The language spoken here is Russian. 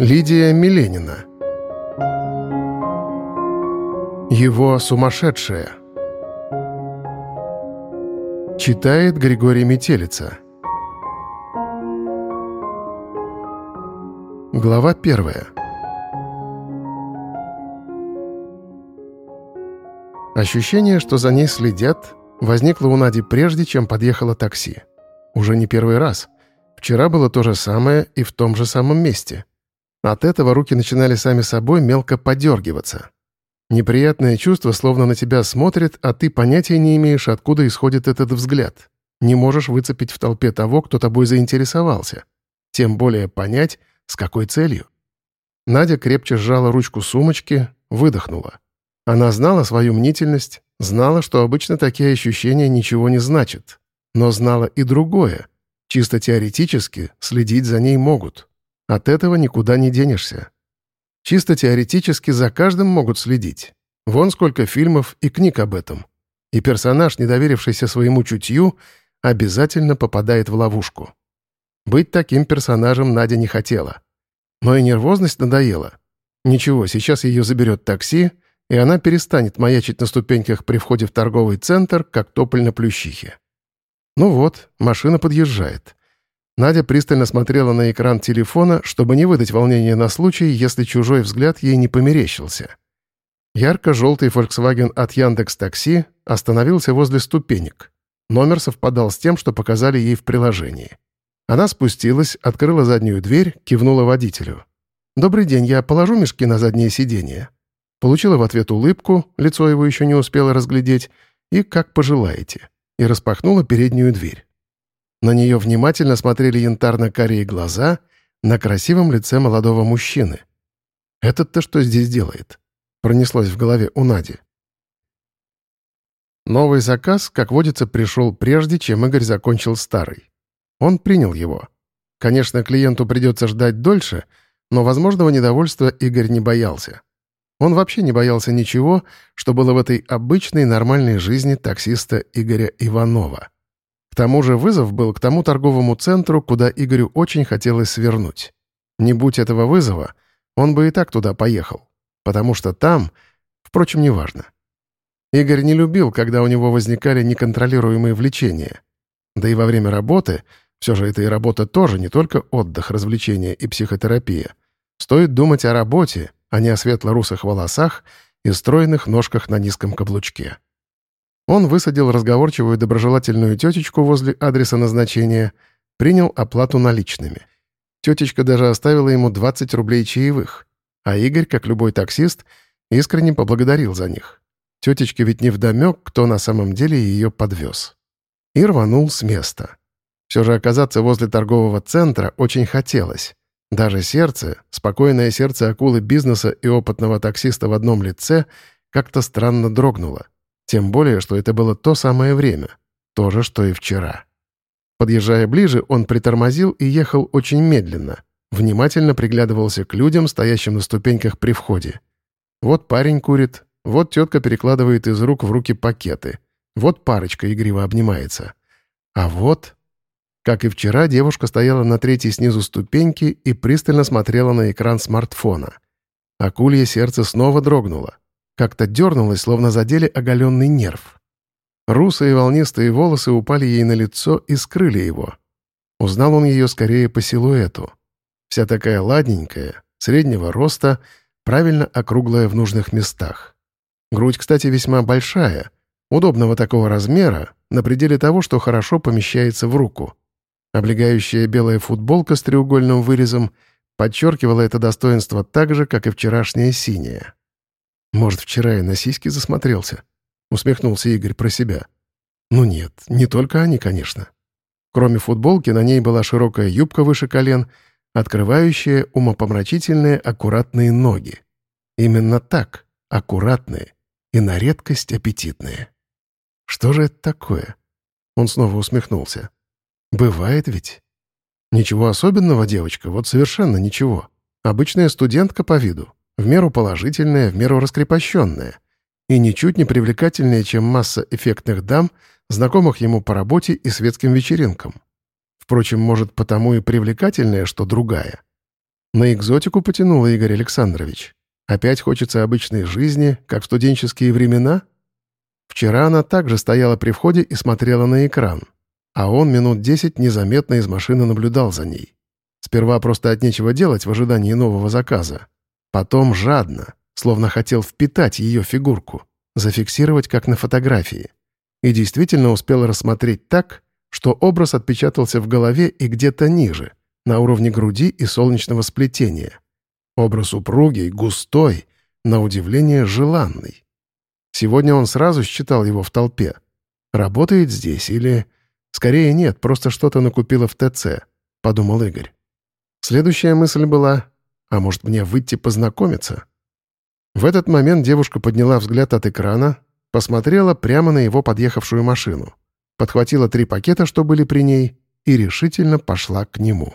Лидия Миленина Его сумасшедшая Читает Григорий Метелица Глава первая Ощущение, что за ней следят, возникло у Нади прежде, чем подъехало такси. Уже не первый раз. Вчера было то же самое и в том же самом месте. От этого руки начинали сами собой мелко подергиваться. Неприятное чувство, словно на тебя смотрит, а ты понятия не имеешь, откуда исходит этот взгляд. Не можешь выцепить в толпе того, кто тобой заинтересовался. Тем более понять, с какой целью. Надя крепче сжала ручку сумочки, выдохнула. Она знала свою мнительность, знала, что обычно такие ощущения ничего не значат. Но знала и другое. Чисто теоретически следить за ней могут. От этого никуда не денешься. Чисто теоретически за каждым могут следить. Вон сколько фильмов и книг об этом. И персонаж, не доверившийся своему чутью, обязательно попадает в ловушку. Быть таким персонажем Надя не хотела. Но и нервозность надоела. Ничего, сейчас ее заберет такси, и она перестанет маячить на ступеньках при входе в торговый центр, как тополь на плющихе. Ну вот, машина подъезжает. Надя пристально смотрела на экран телефона, чтобы не выдать волнения на случай, если чужой взгляд ей не померещился. Ярко-желтый Volkswagen от Яндекс Такси остановился возле ступенек. Номер совпадал с тем, что показали ей в приложении. Она спустилась, открыла заднюю дверь, кивнула водителю. «Добрый день, я положу мешки на заднее сиденье?» Получила в ответ улыбку, лицо его еще не успела разглядеть, и «как пожелаете», и распахнула переднюю дверь. На нее внимательно смотрели янтарно-карие глаза на красивом лице молодого мужчины. «Этот-то что здесь делает?» Пронеслось в голове у Нади. Новый заказ, как водится, пришел прежде, чем Игорь закончил старый. Он принял его. Конечно, клиенту придется ждать дольше, но возможного недовольства Игорь не боялся. Он вообще не боялся ничего, что было в этой обычной нормальной жизни таксиста Игоря Иванова. К тому же вызов был к тому торговому центру, куда Игорю очень хотелось свернуть. Не будь этого вызова, он бы и так туда поехал. Потому что там... Впрочем, неважно. Игорь не любил, когда у него возникали неконтролируемые влечения. Да и во время работы, все же это и работа тоже, не только отдых, развлечения и психотерапия. Стоит думать о работе, а не о светло-русых волосах и стройных ножках на низком каблучке. Он высадил разговорчивую доброжелательную тетечку возле адреса назначения, принял оплату наличными. Тетечка даже оставила ему 20 рублей чаевых, а Игорь, как любой таксист, искренне поблагодарил за них. Тетечке ведь не вдомек, кто на самом деле ее подвез. И рванул с места. Все же оказаться возле торгового центра очень хотелось. Даже сердце, спокойное сердце акулы бизнеса и опытного таксиста в одном лице, как-то странно дрогнуло. Тем более, что это было то самое время. То же, что и вчера. Подъезжая ближе, он притормозил и ехал очень медленно. Внимательно приглядывался к людям, стоящим на ступеньках при входе. Вот парень курит, вот тетка перекладывает из рук в руки пакеты. Вот парочка игриво обнимается. А вот... Как и вчера, девушка стояла на третьей снизу ступеньки и пристально смотрела на экран смартфона. Акулье сердце снова дрогнуло. Как-то дернулось, словно задели оголенный нерв. Русые волнистые волосы упали ей на лицо и скрыли его. Узнал он ее скорее по силуэту. Вся такая ладненькая, среднего роста, правильно округлая в нужных местах. Грудь, кстати, весьма большая, удобного такого размера, на пределе того, что хорошо помещается в руку. Облегающая белая футболка с треугольным вырезом подчеркивала это достоинство так же, как и вчерашняя синяя. «Может, вчера я на сиськи засмотрелся?» — усмехнулся Игорь про себя. «Ну нет, не только они, конечно». Кроме футболки, на ней была широкая юбка выше колен, открывающая умопомрачительные аккуратные ноги. Именно так, аккуратные и на редкость аппетитные. «Что же это такое?» Он снова усмехнулся. Бывает ведь. Ничего особенного, девочка, вот совершенно ничего. Обычная студентка по виду, в меру положительная, в меру раскрепощенная. И ничуть не привлекательнее, чем масса эффектных дам, знакомых ему по работе и светским вечеринкам. Впрочем, может, потому и привлекательная, что другая. На экзотику потянул Игорь Александрович. Опять хочется обычной жизни, как в студенческие времена? Вчера она также стояла при входе и смотрела на экран, а он минут десять незаметно из машины наблюдал за ней. Сперва просто от нечего делать в ожидании нового заказа. Потом жадно, словно хотел впитать ее фигурку, зафиксировать как на фотографии. И действительно успел рассмотреть так, что образ отпечатался в голове и где-то ниже, на уровне груди и солнечного сплетения. Образ упругий, густой, на удивление желанный. Сегодня он сразу считал его в толпе. Работает здесь или... Скорее нет, просто что-то накупила в ТЦ, подумал Игорь. Следующая мысль была, а может мне выйти познакомиться? В этот момент девушка подняла взгляд от экрана, посмотрела прямо на его подъехавшую машину, подхватила три пакета, что были при ней, и решительно пошла к нему.